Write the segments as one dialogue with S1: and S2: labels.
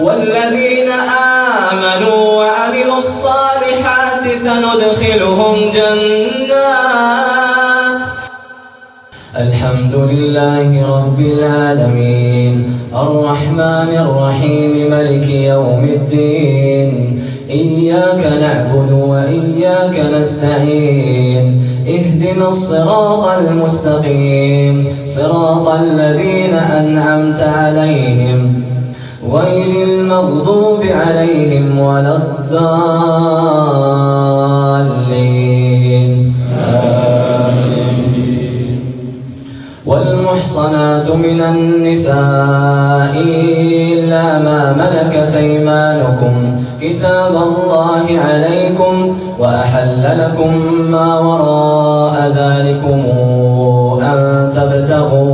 S1: والذين آمنوا وعملوا الصالحات سندخلهم جنات. الحمد لله رب العالمين. الرحمن الرحيم ملك يوم الدين. إياك نعبد وإياك نستعين. اهدنا الصراط المستقيم. صراط الذين أنعمت عليهم. غير المغضوب عليهم ولا الضالين. والمحصنات من النساء إلا ما ملكت أيمانكم. كتاب الله عليكم وأحل لكم ما وراء ذلكم أن تبتغوا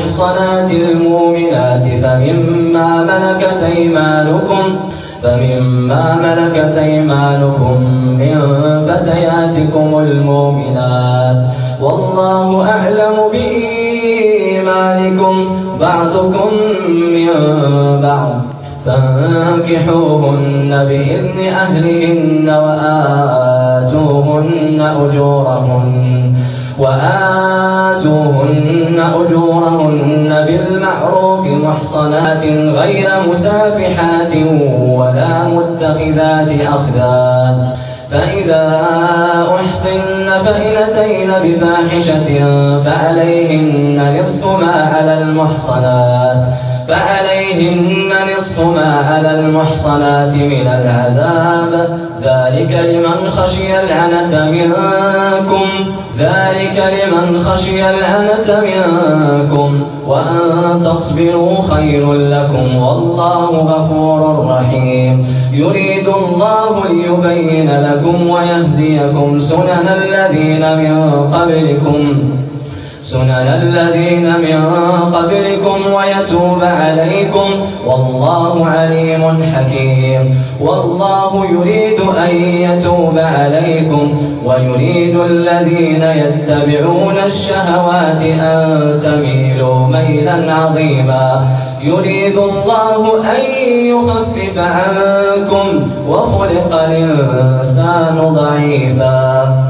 S1: المحصنات المؤمنات فمما ملكت أيمانكم فمما ملكت أيمانكم من فتياتكم المؤمنات. والله أعلم بإيمانكم بعضكم من بعض. فانكحوهن بإذن أهلهن وآتوهن أجورهن وآتوهن أجورهن بالمعروف محصنات غير مسافحات ولا متخذات أخدان فإذا أحسن فإن بفاحشة فعليهن نصف ما على المحصنات. فعليهن نصف ما على المحصنات من العذاب ذلك لمن خشي العنة منكم ذلك لمن خشي العنة منكم وأن تصبروا خير لكم والله غفور رحيم يريد الله ليبين لكم ويهديكم سنن الذين من قبلكم سنن الذين من قبلكم ويتوب عليكم والله عليم حكيم والله يريد أن يتوب عليكم ويريد الذين يتبعون الشهوات أن تميلوا ميلا عظيما يريد الله أن يخفف عنكم وخلق الإنسان ضعيفا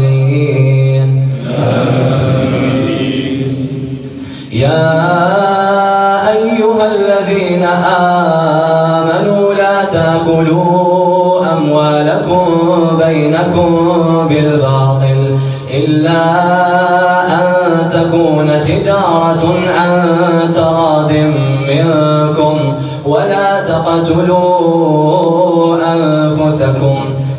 S1: يا أيها الذين آمنوا لا تأكلوا أموالكم بينكم بالباطل إلا أن تكون تجارة عن تراض منكم ولا تقتلوا أنفسكم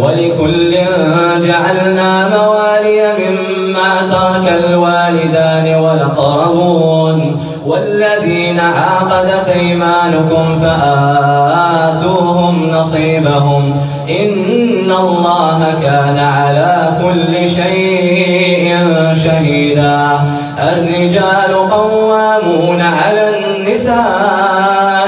S1: ولكل جعلنا موالي مما ترك الوالدان والأقربون والذين عاقدت إيمانكم فآتوهم نصيبهم إن الله كان على كل شيء شهيدا الرجال قوامون على النساء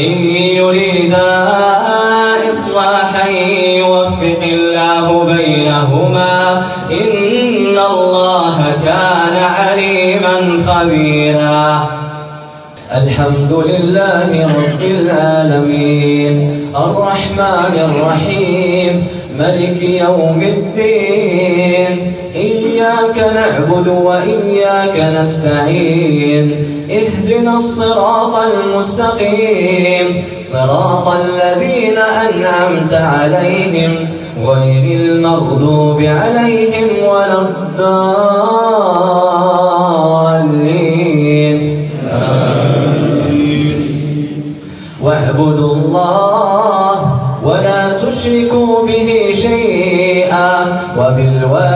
S1: إن يريدا إصلاحا يوفق الله بينهما. إن الله كان عليما خبيرا. الحمد لله رب العالمين. الرحمن الرحيم. ملك يوم الدين. إياك نعبد وإياك نستعين. اهدنا الصراط المستقيم. صراط الذين أنعمت عليهم. غير المغضوب عليهم ولا الضالين. واعبدوا الله ولا تشركوا به شيئا. وبالوالدين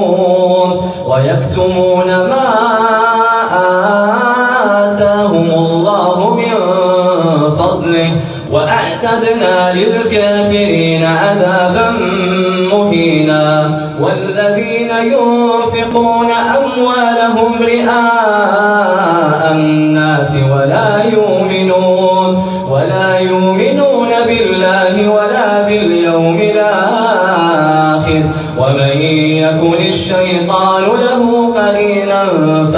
S1: ويكتمون ما آتاهم الله من فضله وأعتدنا للكافرين عذابا مهينا والذين ينفقون أموالهم رئاء الناس ولا يؤمنون ولا يؤمنون بالله ولا باليوم الآخر ومن يكن الشيطان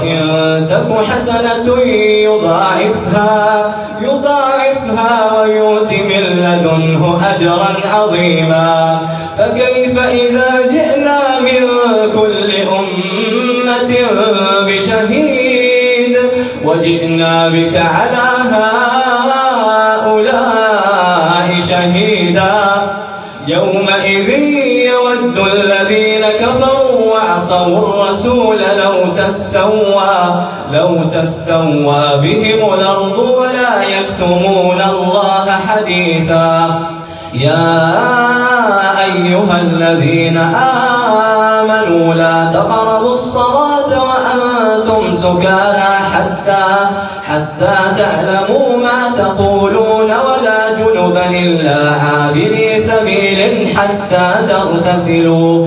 S1: وإن تك حسنة يضاعفها يضاعفها ويؤت من لدنه أجرا عظيما. فكيف إذا جئنا من كل أمة بشهيد وجئنا بك على هؤلاء شهيدا. يومئذ يود الذين كفروا وعصوا الرسول لو تسوى لو تسوى بهم الأرض ولا يكتمون الله حديثا. يا أيها الذين آمنوا لا تقربوا الصلاة وأنتم سكارى حتى حتى تعلموا ما تقولون ولا جنبا إلا عابري سبيل حتى تغتسلوا.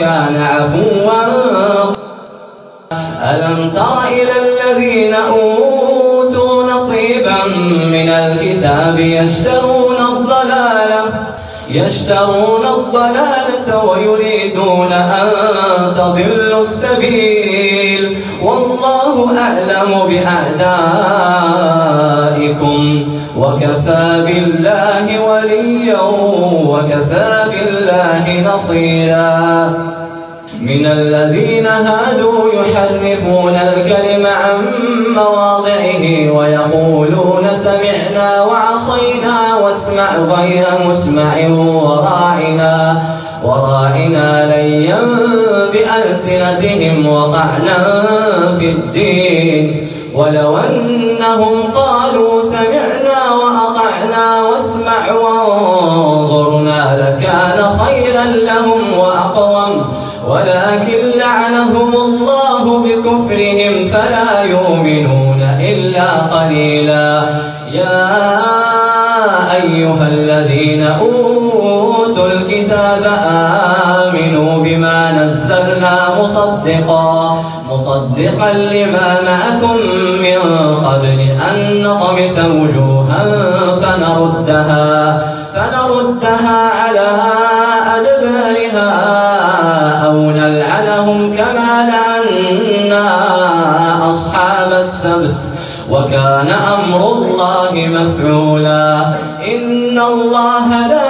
S1: كان عفوا. ألم تر إلى الذين أوتوا نصيبا من الكتاب يشترون الضلالة يشترون الضلالة ويريدون أن تضلوا السبيل. والله أعلم بأعدائكم. وكفى بالله وليا وكفى بالله نصيرا. من الذين هادوا يحرفون الكلم عن مواضعه ويقولون سمعنا وعصينا واسمع غير مسمع وراعنا وراعنا ليا بألسنتهم وطعنا في الدين. ولو أنهم قالوا سمعنا واسمع وانظرنا لكان خيرا لهم وأقوم. ولكن لعنهم الله بكفرهم فلا يؤمنون إلا قليلا. يا أيها الذين أوتوا الكتاب آمنوا بما نزلنا مصدقا. مصدقا لما معكم من قبل أن نطمس وجوها فنردها فنردها على أدبارها أو نلعنهم كما لعنا أصحاب السبت. وكان أمر الله مفعولا. إن الله لا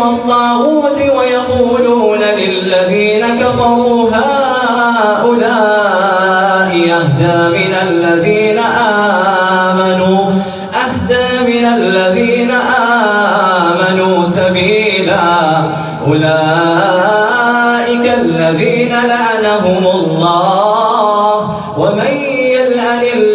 S1: والطاغوت ويقولون للذين كفروا هؤلاء يهدى من الذين آمنوا أهدى من الذين آمنوا سبيلا. أولئك الذين لعنهم الله ومن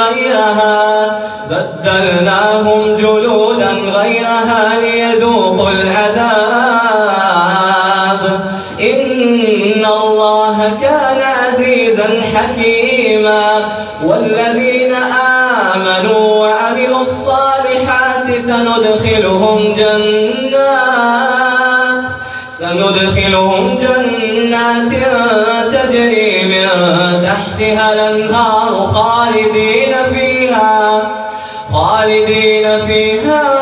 S1: غيرها بدلناهم جلودا غيرها ليذوقوا العذاب. إن الله كان عزيزا حكيما. والذين آمنوا وعملوا الصالحات سندخلهم جنات سندخلهم جنات تجري من تحتها الأنهار. خالدين فيها خالدين فيها.